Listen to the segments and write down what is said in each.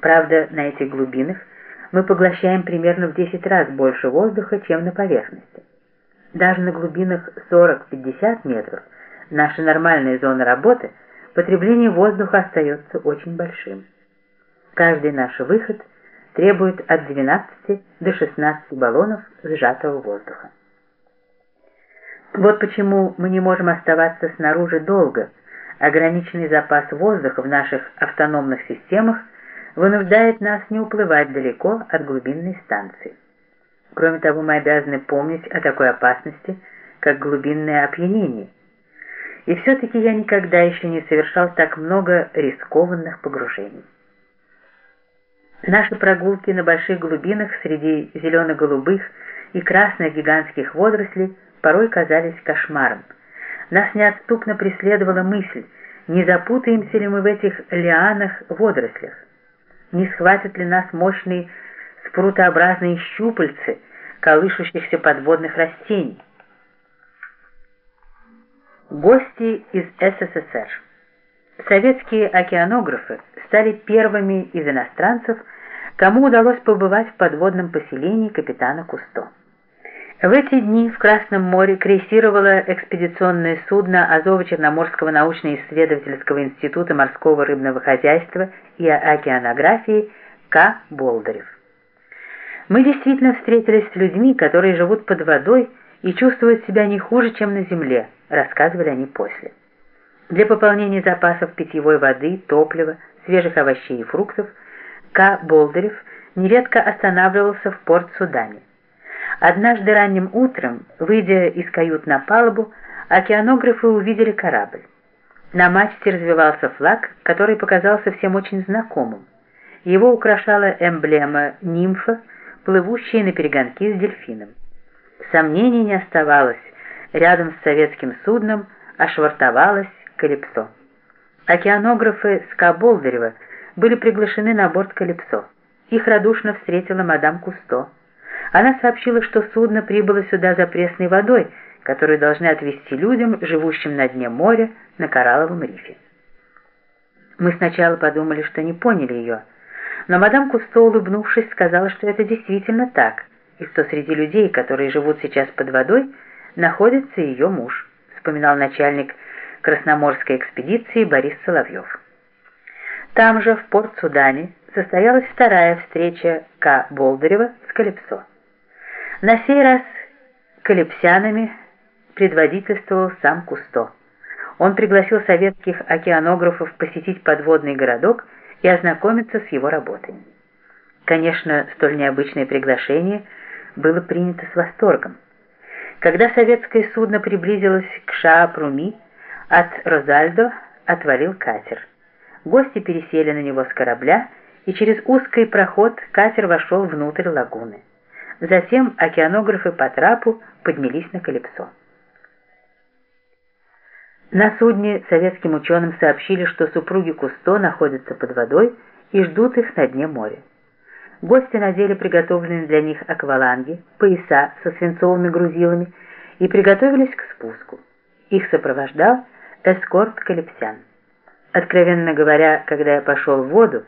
Правда, на этих глубинах мы поглощаем примерно в 10 раз больше воздуха, чем на поверхности. Даже на глубинах 40-50 метров, наша нормальная зона работы, потребление воздуха остается очень большим. Каждый наш выход требует от 12 до 16 баллонов сжатого воздуха. Вот почему мы не можем оставаться снаружи долго. Ограниченный запас воздуха в наших автономных системах вынуждает нас не уплывать далеко от глубинной станции. Кроме того, мы обязаны помнить о такой опасности, как глубинное опьянение. И все-таки я никогда еще не совершал так много рискованных погружений. Наши прогулки на больших глубинах среди зелено-голубых и красных гигантских водорослей порой казались кошмаром. Нас неотступно преследовала мысль, не запутаемся ли мы в этих лианах-водорослях, не схватят ли нас мощные спрутообразные щупальцы колышущихся подводных растений. Гости из СССР Советские океанографы стали первыми из иностранцев, кому удалось побывать в подводном поселении капитана Кусто. В эти дни в Красном море крейсировало экспедиционное судно Азово-Черноморского научно-исследовательского института морского рыбного хозяйства и океанографии К. Болдырев. Мы действительно встретились с людьми, которые живут под водой и чувствуют себя не хуже, чем на земле, рассказывали они после. Для пополнения запасов питьевой воды, топлива, свежих овощей и фруктов К. Болдырев нередко останавливался в порт Судане. Однажды ранним утром, выйдя из кают на палубу, океанографы увидели корабль. На мачте развивался флаг, который показался всем очень знакомым. Его украшала эмблема нимфа, плывущая на перегонки с дельфином. Сомнений не оставалось, рядом с советским судном ошвартовалась Калипсо. Океанографы Скаболдырева были приглашены на борт Калипсо. Их радушно встретила мадам Кусто. Она сообщила, что судно прибыло сюда за пресной водой, которую должны отвезти людям, живущим на дне моря, на коралловом рифе. Мы сначала подумали, что не поняли ее, но мадам Кусто, улыбнувшись, сказала, что это действительно так, и что среди людей, которые живут сейчас под водой, находится ее муж, вспоминал начальник Красноморской экспедиции Борис Соловьев. Там же, в Порт-Судане, состоялась вторая встреча К. Болдырева с Калипсо. На сей раз калипсянами предводительствовал сам Кусто. Он пригласил советских океанографов посетить подводный городок и ознакомиться с его работой. Конечно, столь необычное приглашение было принято с восторгом. Когда советское судно приблизилось к Шаапруми, от Розальдо отвалил катер. Гости пересели на него с корабля, и через узкий проход катер вошел внутрь лагуны. Затем океанографы по трапу поднялись на Калипсо. На судне советским ученым сообщили, что супруги Кусто находятся под водой и ждут их на дне моря. Гости надели приготовленные для них акваланги, пояса со свинцовыми грузилами и приготовились к спуску. Их сопровождал эскорт калипсян. Откровенно говоря, когда я пошел в воду,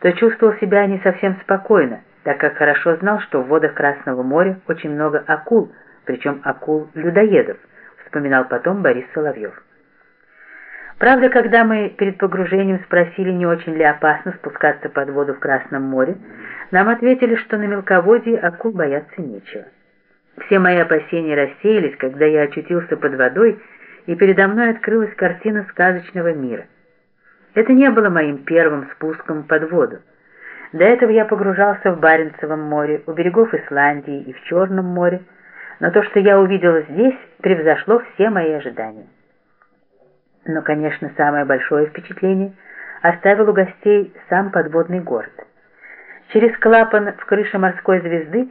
то чувствовал себя не совсем спокойно, так как хорошо знал, что в водах Красного моря очень много акул, причем акул-людоедов, вспоминал потом Борис Соловьев. Правда, когда мы перед погружением спросили, не очень ли опасно спускаться под воду в Красном море, нам ответили, что на мелководье акул бояться нечего. Все мои опасения рассеялись, когда я очутился под водой, и передо мной открылась картина сказочного мира. Это не было моим первым спуском под воду. До этого я погружался в Баренцевом море, у берегов Исландии и в Черном море, но то, что я увидел здесь, превзошло все мои ожидания. Но, конечно, самое большое впечатление оставил у гостей сам подводный город. Через клапан в крыше морской звезды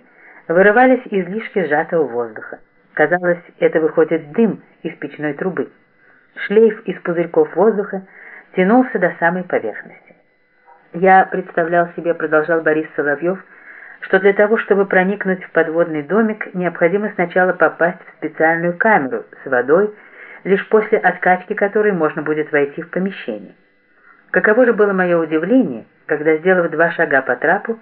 вырывались излишки сжатого воздуха. Казалось, это выходит дым из печной трубы. Шлейф из пузырьков воздуха тянулся до самой поверхности. Я представлял себе, продолжал Борис Соловьев, что для того, чтобы проникнуть в подводный домик, необходимо сначала попасть в специальную камеру с водой, лишь после откачки которой можно будет войти в помещение. Каково же было мое удивление, когда, сделав два шага по трапу,